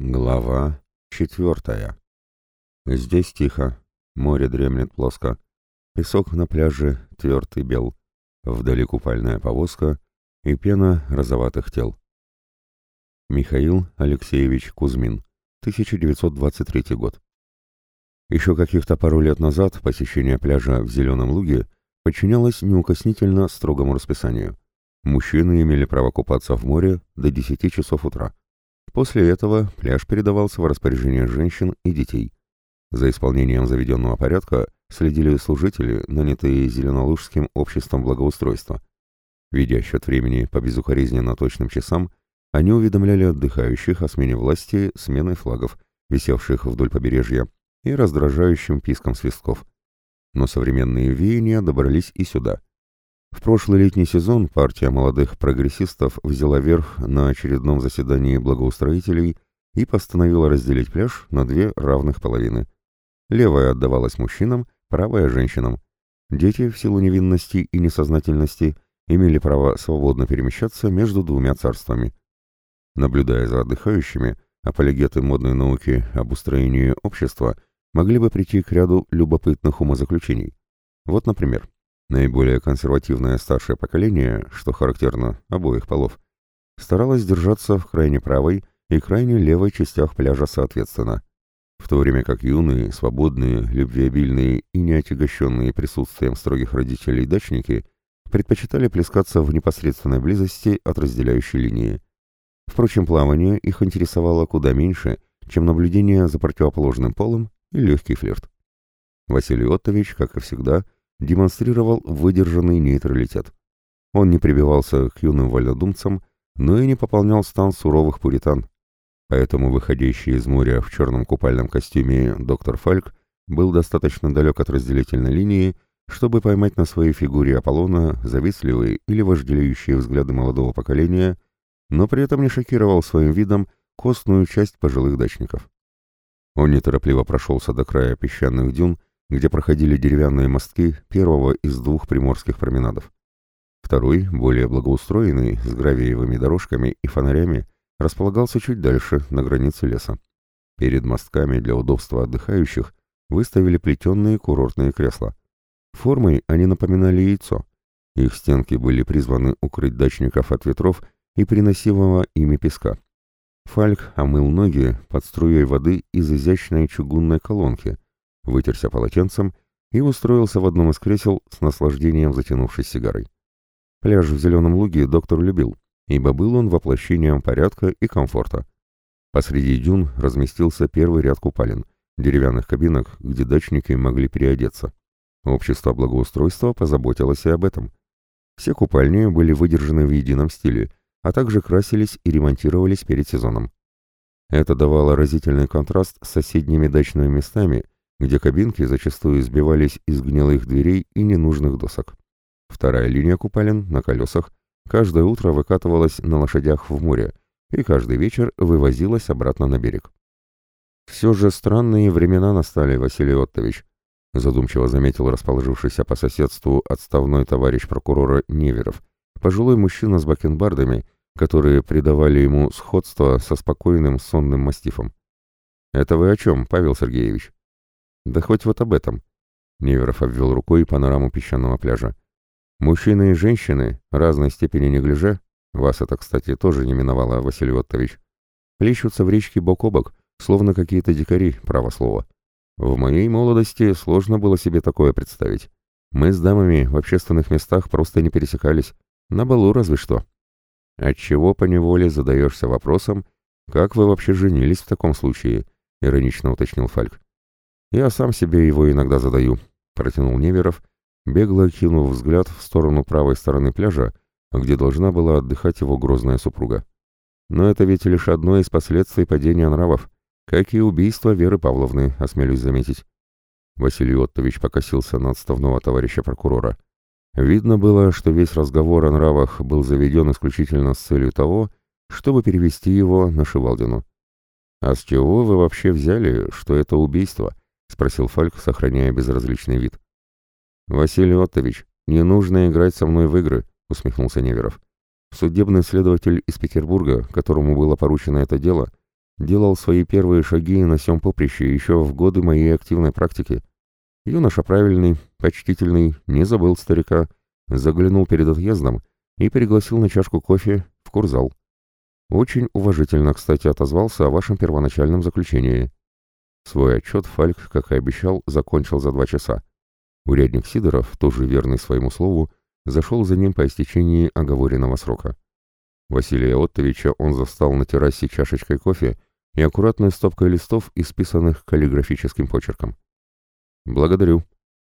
Глава четвертая. Здесь тихо, море дремлет плоско, песок на пляже твердый бел, вдали купальная повозка и пена розоватых тел. Михаил Алексеевич Кузьмин, 1923 год. Еще каких-то пару лет назад посещение пляжа в Зеленом Луге подчинялось неукоснительно строгому расписанию. Мужчины имели право купаться в море до 10 часов утра. После этого пляж передавался в распоряжение женщин и детей. За исполнением заведенного порядка следили служители, нанятые Зеленолужским обществом благоустройства. Ведя счет времени по безукоризненно точным часам, они уведомляли отдыхающих о смене власти сменой флагов, висевших вдоль побережья, и раздражающим писком свистков. Но современные веяния добрались и сюда. В прошлый летний сезон партия молодых прогрессистов взяла верх на очередном заседании благоустроителей и постановила разделить пляж на две равных половины. Левая отдавалась мужчинам, правая – женщинам. Дети в силу невинности и несознательности имели право свободно перемещаться между двумя царствами. Наблюдая за отдыхающими, апологеты модной науки об устроении общества могли бы прийти к ряду любопытных умозаключений. Вот, например, Наиболее консервативное старшее поколение, что характерно обоих полов, старалось держаться в крайне правой и крайне левой частях пляжа соответственно, в то время как юные, свободные, любвеобильные и неотягощенные присутствием строгих родителей дачники предпочитали плескаться в непосредственной близости от разделяющей линии. Впрочем, плавание их интересовало куда меньше, чем наблюдение за противоположным полом и легкий флирт. Василий Оттович, как и всегда, демонстрировал выдержанный нейтралитет. Он не прибивался к юным вольнодумцам, но и не пополнял стан суровых пуритан. Поэтому выходящий из моря в черном купальном костюме доктор Фальк был достаточно далек от разделительной линии, чтобы поймать на своей фигуре Аполлона завистливые или вожделеющие взгляды молодого поколения, но при этом не шокировал своим видом костную часть пожилых дачников. Он неторопливо прошелся до края песчаных дюн, где проходили деревянные мостки первого из двух приморских променадов. Второй, более благоустроенный, с гравиевыми дорожками и фонарями, располагался чуть дальше, на границе леса. Перед мостками для удобства отдыхающих выставили плетеные курортные кресла. Формой они напоминали яйцо. Их стенки были призваны укрыть дачников от ветров и приносимого ими песка. Фальк омыл ноги под струей воды из изящной чугунной колонки – вытерся полотенцем и устроился в одном из кресел с наслаждением затянувшись сигарой. Пляж в Зеленом Луге доктор любил, ибо был он воплощением порядка и комфорта. Посреди дюн разместился первый ряд купалин, деревянных кабинок, где дачники могли переодеться. Общество благоустройства позаботилось и об этом. Все купальни были выдержаны в едином стиле, а также красились и ремонтировались перед сезоном. Это давало разительный контраст с соседними дачными местами – где кабинки зачастую сбивались из гнилых дверей и ненужных досок. Вторая линия купалин на колесах каждое утро выкатывалась на лошадях в море и каждый вечер вывозилась обратно на берег. «Все же странные времена настали, Василий Оттович», задумчиво заметил расположившийся по соседству отставной товарищ прокурора Неверов, пожилой мужчина с бакенбардами, которые придавали ему сходство со спокойным сонным мастифом. «Это вы о чем, Павел Сергеевич?» Да хоть вот об этом. Неверов обвел рукой панораму песчаного пляжа. Мужчины и женщины, разной степени неглиже, вас это, кстати, тоже не миновало, Василий Оттович, плещутся в речке бок о бок, словно какие-то дикари, право слово. В моей молодости сложно было себе такое представить. Мы с дамами в общественных местах просто не пересекались, на балу разве что. Отчего поневоле задаешься вопросом, как вы вообще женились в таком случае, иронично уточнил Фальк. «Я сам себе его иногда задаю», — протянул Неверов, бегло кинув взгляд в сторону правой стороны пляжа, где должна была отдыхать его грозная супруга. «Но это ведь лишь одно из последствий падения нравов, как и убийство Веры Павловны, осмелюсь заметить». Василий Оттович покосился на отставного товарища прокурора. Видно было, что весь разговор о нравах был заведен исключительно с целью того, чтобы перевести его на Шивалдину. «А с чего вы вообще взяли, что это убийство?» — спросил Фальк, сохраняя безразличный вид. «Василий Оттович, не нужно играть со мной в игры», — усмехнулся Неверов. Судебный следователь из Петербурга, которому было поручено это дело, делал свои первые шаги на сём поприще еще в годы моей активной практики. Юноша правильный, почтительный, не забыл старика, заглянул перед отъездом и пригласил на чашку кофе в курзал. Очень уважительно, кстати, отозвался о вашем первоначальном заключении. Свой отчет Фальк, как и обещал, закончил за два часа. Урядник Сидоров, тоже верный своему слову, зашел за ним по истечении оговоренного срока. Василия Оттовича он застал на террасе чашечкой кофе и аккуратной стопкой листов, исписанных каллиграфическим почерком. «Благодарю».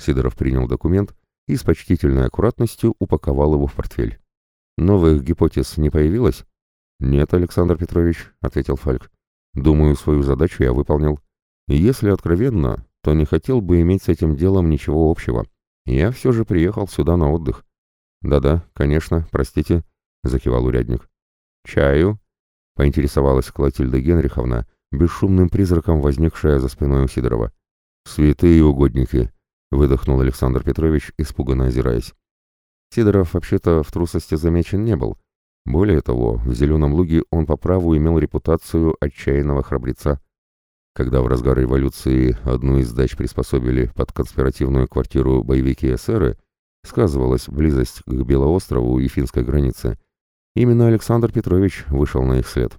Сидоров принял документ и с почтительной аккуратностью упаковал его в портфель. «Новых гипотез не появилось?» «Нет, Александр Петрович», — ответил Фальк. «Думаю, свою задачу я выполнил. И если откровенно, то не хотел бы иметь с этим делом ничего общего. Я все же приехал сюда на отдых». «Да-да, конечно, простите», — закивал урядник. «Чаю?» — поинтересовалась Клотильда Генриховна, бесшумным призраком возникшая за спиной у Сидорова. «Святые угодники!» — выдохнул Александр Петрович, испуганно озираясь. Сидоров вообще-то в трусости замечен не был, более того, в «Зеленом луге» он по праву имел репутацию отчаянного храбреца. Когда в разгар революции одну из дач приспособили под конспиративную квартиру боевики-эсеры, сказывалась близость к Белоострову и финской границе. Именно Александр Петрович вышел на их след.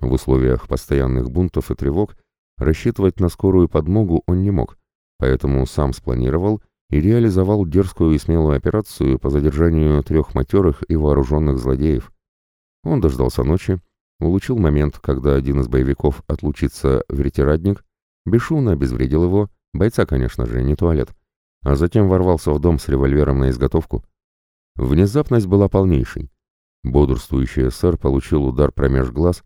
В условиях постоянных бунтов и тревог рассчитывать на скорую подмогу он не мог, поэтому сам спланировал и реализовал дерзкую и смелую операцию по задержанию трех матерых и вооруженных злодеев. Он дождался ночи, улучил момент, когда один из боевиков отлучится в ретирадник, бесшумно обезвредил его, бойца, конечно же, не туалет, а затем ворвался в дом с револьвером на изготовку. Внезапность была полнейшей. Бодрствующий эсэр получил удар промеж глаз,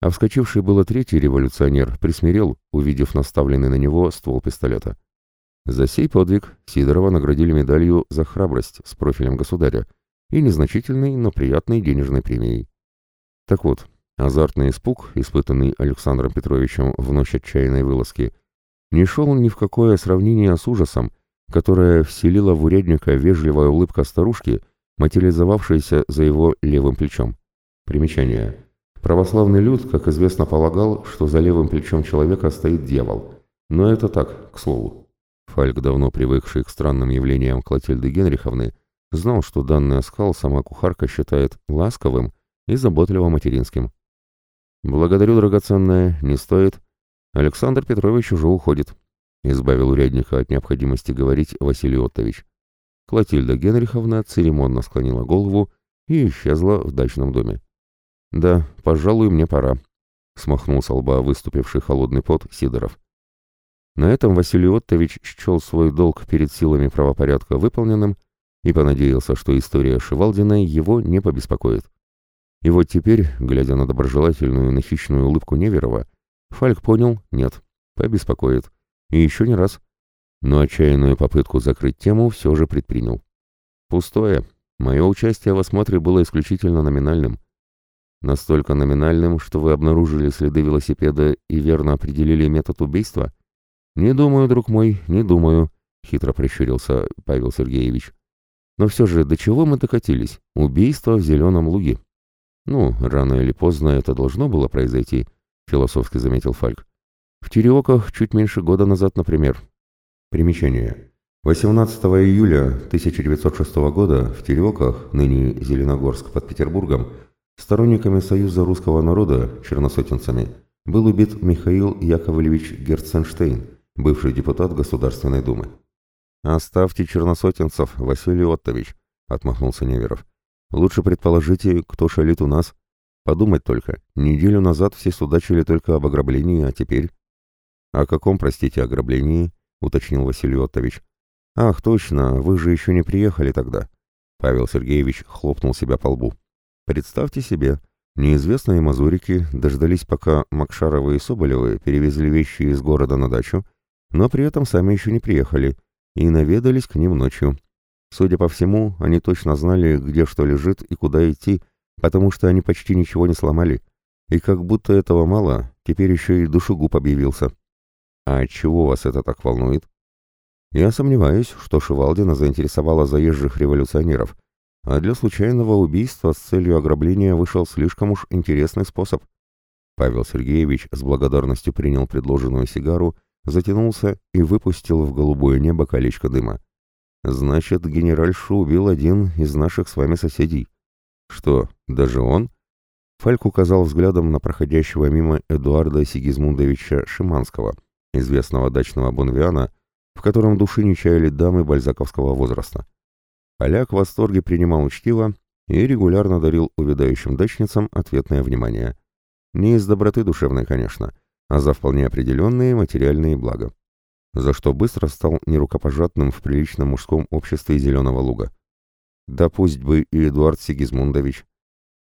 а вскочивший было третий революционер присмирел, увидев наставленный на него ствол пистолета. За сей подвиг Сидорова наградили медалью за храбрость с профилем государя и незначительной, но приятной денежной премией. Так вот, азартный испуг, испытанный Александром Петровичем в ночь отчаянной вылазки, не шел ни в какое сравнение с ужасом, которое вселила в урядника вежливая улыбка старушки, материализовавшаяся за его левым плечом. Примечание. Православный люд, как известно, полагал, что за левым плечом человека стоит дьявол. Но это так, к слову. Фальк, давно привыкший к странным явлениям Клотильды Генриховны, знал, что данный оскал сама кухарка считает ласковым и заботливо материнским. «Благодарю, драгоценная, не стоит. Александр Петрович уже уходит», — избавил урядника от необходимости говорить Василий Оттович. Клотильда Генриховна церемонно склонила голову и исчезла в дачном доме. «Да, пожалуй, мне пора», — смахнул с лба выступивший холодный пот Сидоров. На этом Василий Оттович счел свой долг перед силами правопорядка выполненным и понадеялся, что история Шивалдиной его не побеспокоит. И вот теперь, глядя на доброжелательную, на хищную улыбку Неверова, Фальк понял, нет, побеспокоит. И еще не раз. Но отчаянную попытку закрыть тему все же предпринял. Пустое. Мое участие в осмотре было исключительно номинальным. Настолько номинальным, что вы обнаружили следы велосипеда и верно определили метод убийства? Не думаю, друг мой, не думаю, хитро прищурился Павел Сергеевич. Но все же, до чего мы докатились? Убийство в Зеленом Луге. «Ну, рано или поздно это должно было произойти», — философски заметил Фальк. «В Тереоках чуть меньше года назад, например». Примечание. 18 июля 1906 года в Тереоках, ныне Зеленогорск под Петербургом, сторонниками Союза русского народа, черносотенцами, был убит Михаил Яковлевич Герценштейн, бывший депутат Государственной Думы. «Оставьте черносотенцев, Василий Оттович», — отмахнулся Неверов. Лучше предположите, кто шалит у нас. Подумать только, неделю назад все судачили только об ограблении, а теперь... — О каком, простите, ограблении? — уточнил Василий Оттович. — Ах, точно, вы же еще не приехали тогда. Павел Сергеевич хлопнул себя по лбу. Представьте себе, неизвестные мазурики дождались, пока Макшаровы и Соболевы перевезли вещи из города на дачу, но при этом сами еще не приехали, и наведались к ним ночью. Судя по всему, они точно знали, где что лежит и куда идти, потому что они почти ничего не сломали. И как будто этого мало, теперь еще и душегуб объявился. А чего вас это так волнует? Я сомневаюсь, что Шивалдина заинтересовала заезжих революционеров, а для случайного убийства с целью ограбления вышел слишком уж интересный способ. Павел Сергеевич с благодарностью принял предложенную сигару, затянулся и выпустил в голубое небо колечко дыма. «Значит, генеральшу убил один из наших с вами соседей». «Что, даже он?» Фальк указал взглядом на проходящего мимо Эдуарда Сигизмундовича Шиманского, известного дачного бонвиана, в котором души не чаяли дамы бальзаковского возраста. Поляк в восторге принимал учтиво и регулярно дарил увядающим дачницам ответное внимание. Не из доброты душевной, конечно, а за вполне определенные материальные блага. За что быстро стал нерукопожатным в приличном мужском обществе Зеленого Луга. Да пусть бы и Эдуард Сигизмундович,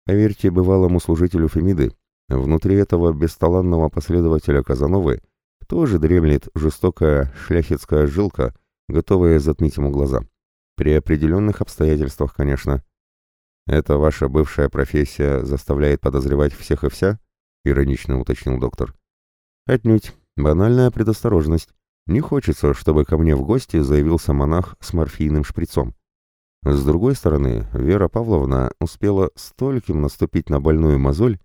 Поверьте бывалому служителю Фемиды, внутри этого бесталанного последователя Казановы тоже дремлет жестокая шляхетская жилка, готовая затмить ему глаза. При определенных обстоятельствах, конечно. «Это ваша бывшая профессия заставляет подозревать всех и вся?» — иронично уточнил доктор. «Отнюдь. Банальная предосторожность. Не хочется, чтобы ко мне в гости заявился монах с морфийным шприцом. С другой стороны, Вера Павловна успела стольким наступить на больную мозоль,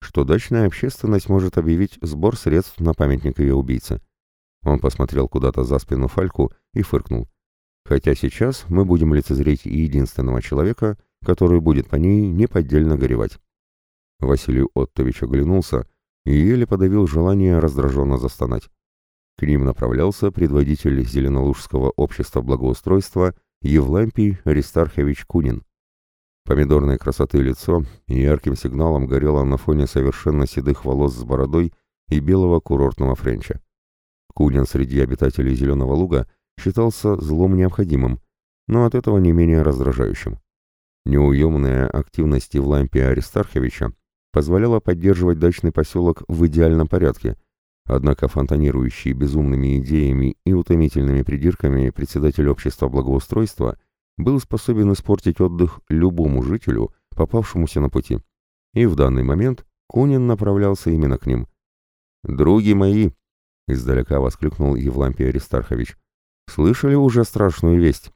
что дачная общественность может объявить сбор средств на памятник ее убийце. Он посмотрел куда-то за спину Фальку и фыркнул. Хотя сейчас мы будем лицезреть единственного человека, который будет по ней неподдельно горевать. Василий Оттович оглянулся и еле подавил желание раздраженно застонать. К ним направлялся предводитель Зеленолужского общества благоустройства Евлампий Аристархович Кунин. Помидорной красоты лицо ярким сигналом горело на фоне совершенно седых волос с бородой и белого курортного френча. Кунин среди обитателей Зеленого Луга считался злом необходимым, но от этого не менее раздражающим. Неуемная активность Евлампия Аристарховича позволяла поддерживать дачный поселок в идеальном порядке – Однако фонтанирующий безумными идеями и утомительными придирками председатель общества благоустройства был способен испортить отдых любому жителю, попавшемуся на пути. И в данный момент Кунин направлялся именно к ним. «Други мои!» — издалека воскликнул Евлампий Аристархович. «Слышали уже страшную весть?»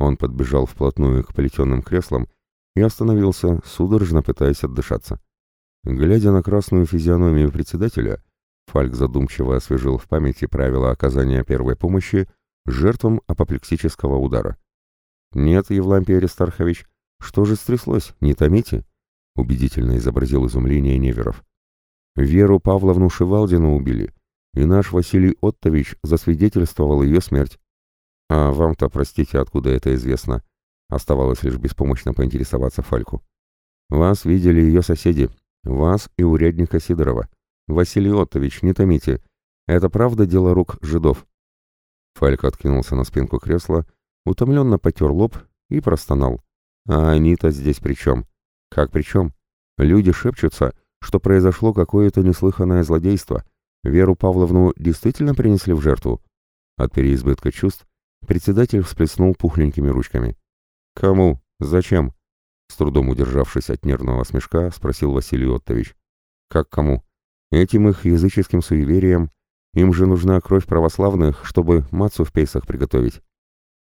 Он подбежал вплотную к плетеным креслам и остановился, судорожно пытаясь отдышаться. Глядя на красную физиономию председателя, Фальк задумчиво освежил в памяти правила оказания первой помощи жертвам апоплексического удара. «Нет, Евлампий Аристархович, что же стряслось? Не томите?» — убедительно изобразил изумление Неверов. «Веру Павловну Шивалдину убили, и наш Василий Оттович засвидетельствовал ее смерть. А вам-то, простите, откуда это известно?» Оставалось лишь беспомощно поинтересоваться Фальку. «Вас видели ее соседи, вас и урядника Сидорова. «Василий Оттович, не томите. Это правда дело рук жидов?» Фальк откинулся на спинку кресла, утомленно потер лоб и простонал. «А они-то здесь при чем? Как при чем? Люди шепчутся, что произошло какое-то неслыханное злодейство. Веру Павловну действительно принесли в жертву?» От переизбытка чувств председатель всплеснул пухленькими ручками. «Кому? Зачем?» С трудом удержавшись от нервного смешка, спросил Василий Оттович. «Как кому? Этим их языческим суеверием им же нужна кровь православных, чтобы мацу в пейсах приготовить.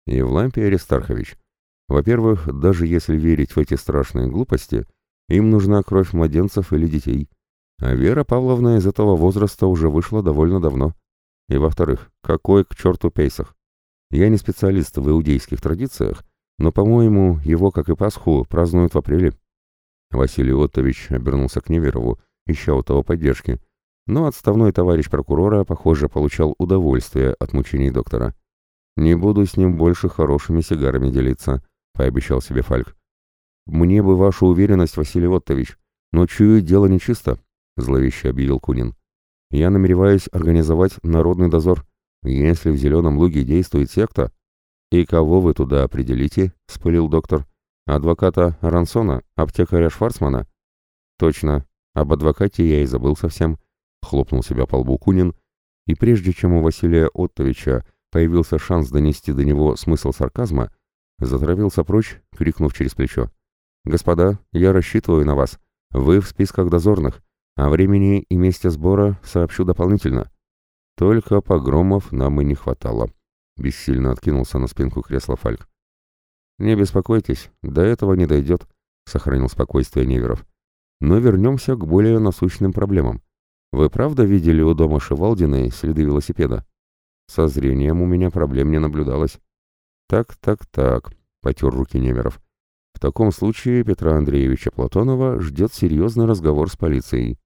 Евлампий Аристархович, во-первых, даже если верить в эти страшные глупости, им нужна кровь младенцев или детей. А Вера Павловна из этого возраста уже вышла довольно давно. И во-вторых, какой к черту пейсах? Я не специалист в иудейских традициях, но, по-моему, его, как и Пасху, празднуют в апреле. Василий Оттович обернулся к Неверову, ища у того поддержки, но отставной товарищ прокурора, похоже, получал удовольствие от мучений доктора. «Не буду с ним больше хорошими сигарами делиться», — пообещал себе Фальк. «Мне бы вашу уверенность, Василий Оттович, но чую, дело нечисто», — зловеще объявил Кунин. «Я намереваюсь организовать народный дозор. Если в Зеленом Луге действует секта...» «И кого вы туда определите?» — спылил доктор. «Адвоката Рансона? Аптекаря Шварцмана?» «Точно. Об адвокате я и забыл совсем, хлопнул себя по лбу Кунин, и прежде чем у Василия Оттовича появился шанс донести до него смысл сарказма, затравился прочь, крикнув через плечо. «Господа, я рассчитываю на вас. Вы в списках дозорных, а времени и месте сбора сообщу дополнительно». Только погромов нам и не хватало. Бессильно откинулся на спинку кресла Фальк. «Не беспокойтесь, до этого не дойдет», — сохранил спокойствие Неверов. Но вернемся к более насущным проблемам. Вы правда видели у дома Шевалдиной следы велосипеда? Со зрением у меня проблем не наблюдалось. Так, так, так, потер руки Немеров. В таком случае Петра Андреевича Платонова ждет серьезный разговор с полицией.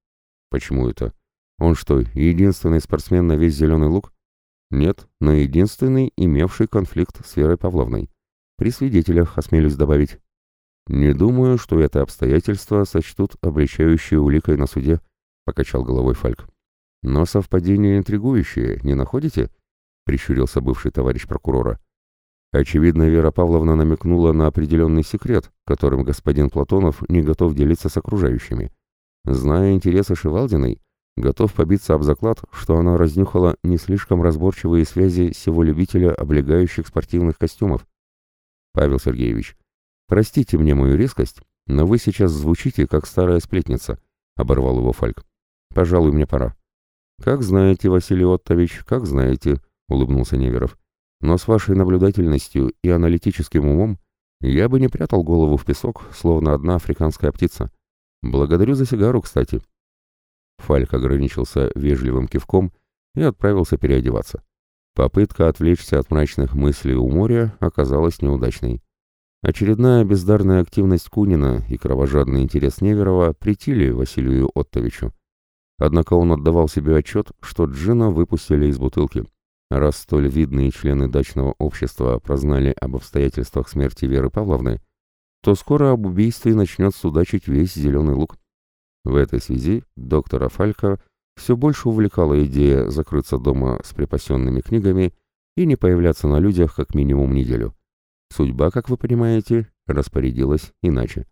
Почему это? Он что, единственный спортсмен на весь Зеленый Луг? Нет, но единственный, имевший конфликт с Верой Павловной. При свидетелях, осмелюсь добавить. Не думаю, что это обстоятельство сочтут обличающей уликой на суде, покачал головой Фальк. Но совпадение интригующее, не находите? Прищурился бывший товарищ прокурора. Очевидно, Вера Павловна намекнула на определенный секрет, которым господин Платонов не готов делиться с окружающими. Зная интересы Шевалдиной, готов побиться об заклад, что она разнюхала не слишком разборчивые связи сего любителя облегающих спортивных костюмов. Павел Сергеевич, простите мне мою резкость, но вы сейчас звучите, как старая сплетница, — оборвал его Фальк. Пожалуй, мне пора. Как знаете, Василий Оттович, как знаете, — улыбнулся Неверов. Но с вашей наблюдательностью и аналитическим умом я бы не прятал голову в песок, словно одна африканская птица. Благодарю за сигару, кстати. Фальк ограничился вежливым кивком и отправился переодеваться. Попытка отвлечься от мрачных мыслей у моря оказалась неудачной. Очередная бездарная активность Кунина и кровожадный интерес Неверова притили Василию Оттовичу. Однако он отдавал себе отчет, что джина выпустили из бутылки. Раз столь видные члены дачного общества прознали об обстоятельствах смерти Веры Павловны, то скоро об убийстве начнет судачить весь Зеленый Луг. В этой связи доктора Фалька все больше увлекала идея закрыться дома с припасенными книгами и не появляться на людях как минимум неделю. Судьба, как вы понимаете, распорядилась иначе.